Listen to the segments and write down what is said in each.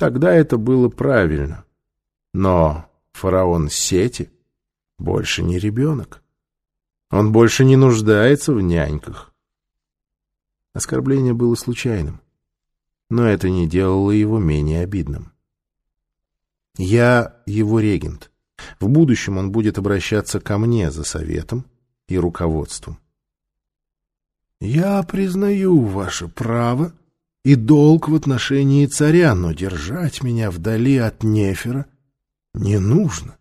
Тогда это было правильно. Но фараон Сети больше не ребенок. Он больше не нуждается в няньках. Оскорбление было случайным, но это не делало его менее обидным. Я его регент. В будущем он будет обращаться ко мне за советом и руководством. Я признаю ваше право и долг в отношении царя, но держать меня вдали от Нефера не нужно.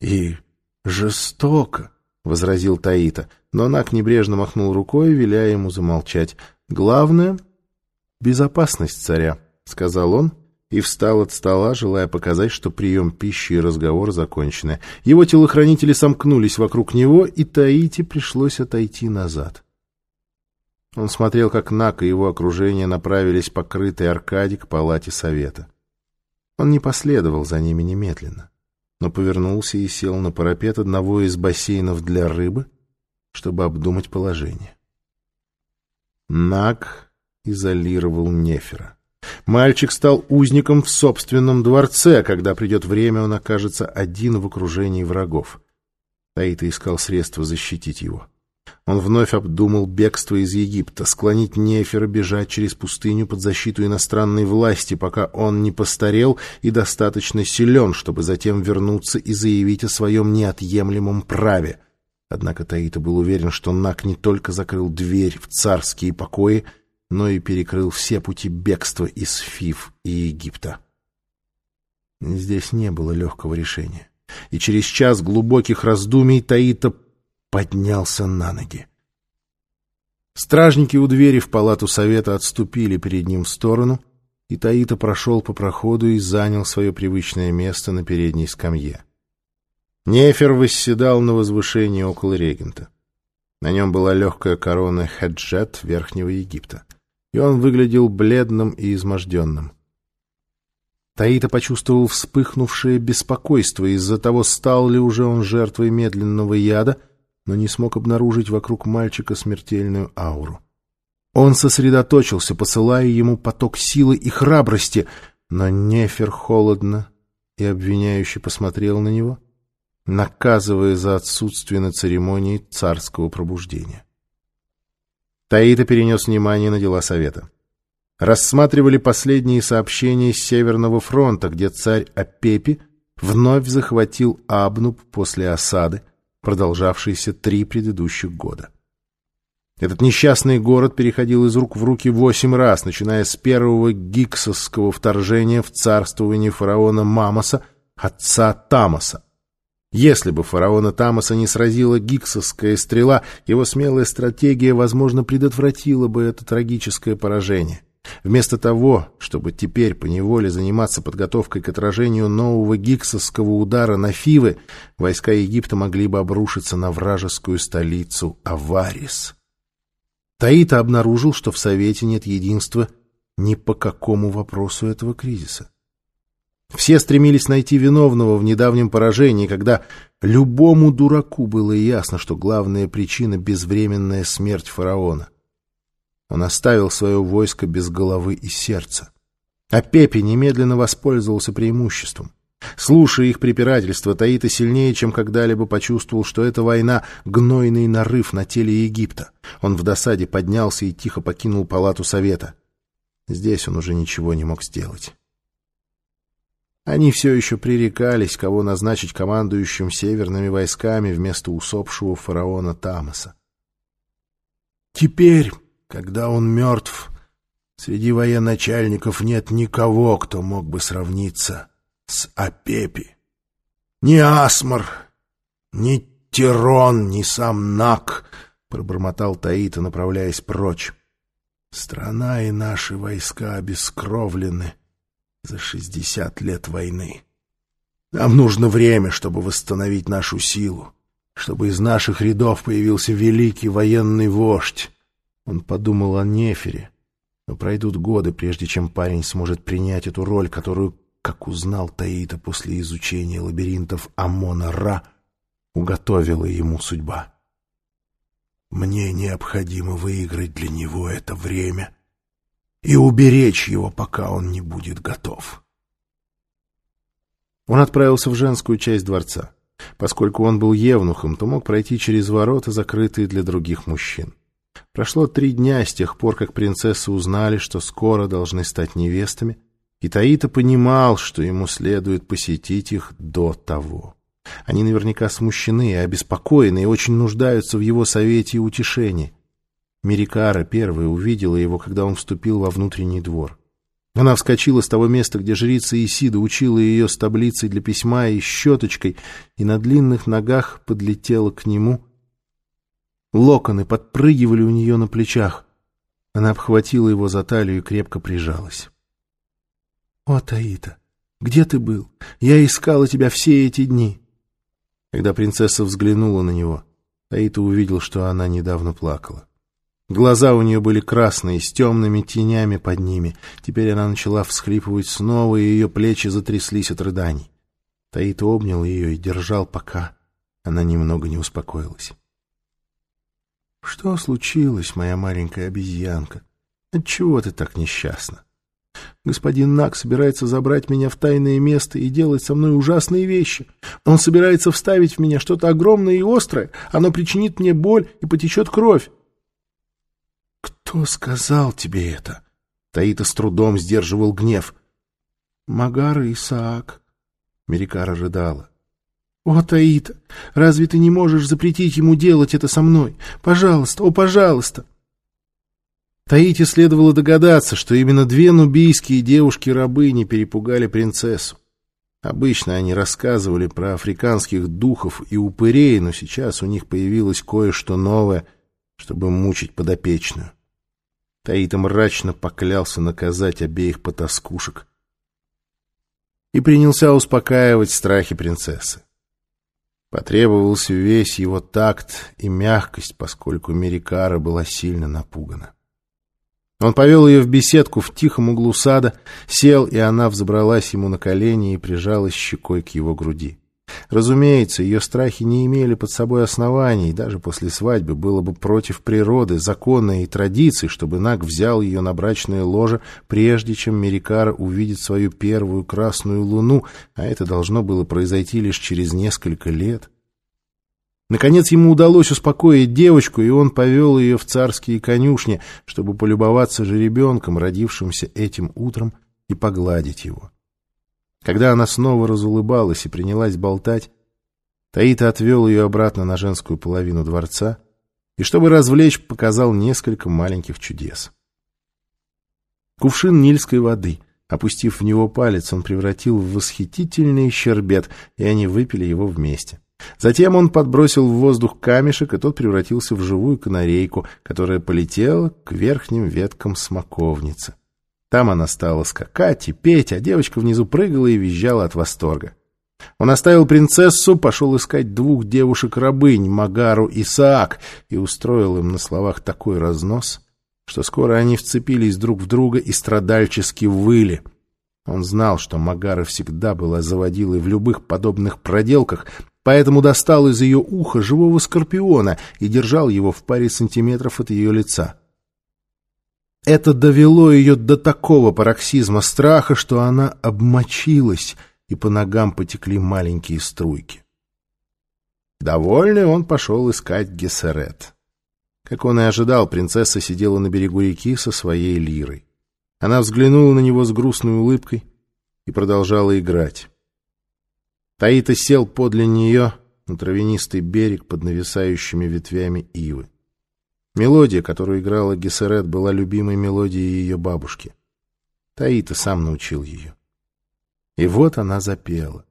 И жестоко, — возразил Таита, но Нак небрежно махнул рукой, веля ему замолчать. — Главное — безопасность царя, — сказал он и встал от стола, желая показать, что прием пищи и разговор закончены. Его телохранители сомкнулись вокруг него, и Таите пришлось отойти назад. Он смотрел, как Нак и его окружение направились по крытой аркаде к палате совета. Он не последовал за ними немедленно, но повернулся и сел на парапет одного из бассейнов для рыбы, чтобы обдумать положение. Нак изолировал Нефера. Мальчик стал узником в собственном дворце, когда придет время, он окажется один в окружении врагов. Таита искал средства защитить его. Он вновь обдумал бегство из Египта, склонить Нефера бежать через пустыню под защиту иностранной власти, пока он не постарел и достаточно силен, чтобы затем вернуться и заявить о своем неотъемлемом праве. Однако Таита был уверен, что Нак не только закрыл дверь в царские покои, но и перекрыл все пути бегства из Фив и Египта. Здесь не было легкого решения. И через час глубоких раздумий Таита поднялся на ноги. Стражники у двери в палату совета отступили перед ним в сторону, и Таита прошел по проходу и занял свое привычное место на передней скамье. Нефер восседал на возвышении около регента. На нем была легкая корона хеджет Верхнего Египта, и он выглядел бледным и изможденным. Таита почувствовал вспыхнувшее беспокойство из-за того, стал ли уже он жертвой медленного яда — но не смог обнаружить вокруг мальчика смертельную ауру. Он сосредоточился, посылая ему поток силы и храбрости, но Нефер холодно и обвиняюще посмотрел на него, наказывая за отсутствие на церемонии царского пробуждения. Таита перенес внимание на дела совета. Рассматривали последние сообщения с Северного фронта, где царь Апепи вновь захватил Абнуб после осады, продолжавшийся три предыдущих года. Этот несчастный город переходил из рук в руки восемь раз, начиная с первого гиксовского вторжения в царствование фараона Мамоса, отца Тамоса. Если бы фараона Тамоса не сразила гиксовская стрела, его смелая стратегия, возможно, предотвратила бы это трагическое поражение. Вместо того, чтобы теперь поневоле заниматься подготовкой к отражению нового гиксовского удара на Фивы, войска Египта могли бы обрушиться на вражескую столицу Аварис. Таита обнаружил, что в Совете нет единства ни по какому вопросу этого кризиса. Все стремились найти виновного в недавнем поражении, когда любому дураку было ясно, что главная причина — безвременная смерть фараона. Он оставил свое войско без головы и сердца. А Пепе немедленно воспользовался преимуществом. Слушая их препирательства, Таита сильнее, чем когда-либо почувствовал, что эта война — гнойный нарыв на теле Египта. Он в досаде поднялся и тихо покинул палату совета. Здесь он уже ничего не мог сделать. Они все еще пререкались, кого назначить командующим северными войсками вместо усопшего фараона Тамаса. «Теперь когда он мертв, среди военачальников нет никого, кто мог бы сравниться с Апепи. Ни Асмар, ни Тирон, ни сам Нак, — пробормотал Таита, направляясь прочь. Страна и наши войска обескровлены за шестьдесят лет войны. Нам нужно время, чтобы восстановить нашу силу, чтобы из наших рядов появился великий военный вождь, он подумал о Нефере, но пройдут годы, прежде чем парень сможет принять эту роль, которую, как узнал Таита после изучения лабиринтов Амона-Ра, уготовила ему судьба. Мне необходимо выиграть для него это время и уберечь его, пока он не будет готов. Он отправился в женскую часть дворца. Поскольку он был евнухом, то мог пройти через ворота, закрытые для других мужчин. Прошло три дня с тех пор, как принцессы узнали, что скоро должны стать невестами, и Таита понимал, что ему следует посетить их до того. Они наверняка смущены и обеспокоены и очень нуждаются в его совете и утешении. Мерикара первая увидела его, когда он вступил во внутренний двор. Она вскочила с того места, где жрица Исида учила ее с таблицей для письма и щеточкой, и на длинных ногах подлетела к нему. Локоны подпрыгивали у нее на плечах. Она обхватила его за талию и крепко прижалась. — О, Таита, где ты был? Я искала тебя все эти дни. Когда принцесса взглянула на него, Таита увидел, что она недавно плакала. Глаза у нее были красные, с темными тенями под ними. Теперь она начала всхлипывать снова, и ее плечи затряслись от рыданий. Таит обнял ее и держал, пока она немного не успокоилась. — Что случилось, моя маленькая обезьянка? Отчего ты так несчастна? Господин Нак собирается забрать меня в тайное место и делать со мной ужасные вещи. Он собирается вставить в меня что-то огромное и острое. Оно причинит мне боль и потечет кровь. «Кто сказал тебе это?» Таита с трудом сдерживал гнев. «Магар и Исаак». Мерикара рыдала. «О, Таита, разве ты не можешь запретить ему делать это со мной? Пожалуйста, о, пожалуйста!» Таите следовало догадаться, что именно две нубийские девушки-рабыни перепугали принцессу. Обычно они рассказывали про африканских духов и упырей, но сейчас у них появилось кое-что новое, чтобы мучить подопечную. Таита мрачно поклялся наказать обеих потаскушек и принялся успокаивать страхи принцессы. Потребовался весь его такт и мягкость, поскольку Мерикара была сильно напугана. Он повел ее в беседку в тихом углу сада, сел, и она взобралась ему на колени и прижалась щекой к его груди. Разумеется, ее страхи не имели под собой оснований, даже после свадьбы было бы против природы, закона и традиций, чтобы Наг взял ее на брачное ложе, прежде чем Мерикара увидит свою первую красную луну, а это должно было произойти лишь через несколько лет. Наконец ему удалось успокоить девочку, и он повел ее в царские конюшни, чтобы полюбоваться жеребенком, родившимся этим утром, и погладить его. Когда она снова разулыбалась и принялась болтать, Таита отвел ее обратно на женскую половину дворца и, чтобы развлечь, показал несколько маленьких чудес. Кувшин нильской воды. Опустив в него палец, он превратил в восхитительный щербет, и они выпили его вместе. Затем он подбросил в воздух камешек, и тот превратился в живую канарейку, которая полетела к верхним веткам смоковницы. Там она стала скакать и петь, а девочка внизу прыгала и визжала от восторга. Он оставил принцессу, пошел искать двух девушек-рабынь, Магару и Саак, и устроил им на словах такой разнос, что скоро они вцепились друг в друга и страдальчески выли. Он знал, что Магара всегда была заводилой в любых подобных проделках, поэтому достал из ее уха живого скорпиона и держал его в паре сантиметров от ее лица. Это довело ее до такого пароксизма страха, что она обмочилась, и по ногам потекли маленькие струйки. Довольный он пошел искать Гессерет. Как он и ожидал, принцесса сидела на берегу реки со своей лирой. Она взглянула на него с грустной улыбкой и продолжала играть. Таита сел подле нее на травянистый берег под нависающими ветвями ивы. Мелодия, которую играла Гессерет, была любимой мелодией ее бабушки. Таита сам научил ее. И вот она запела.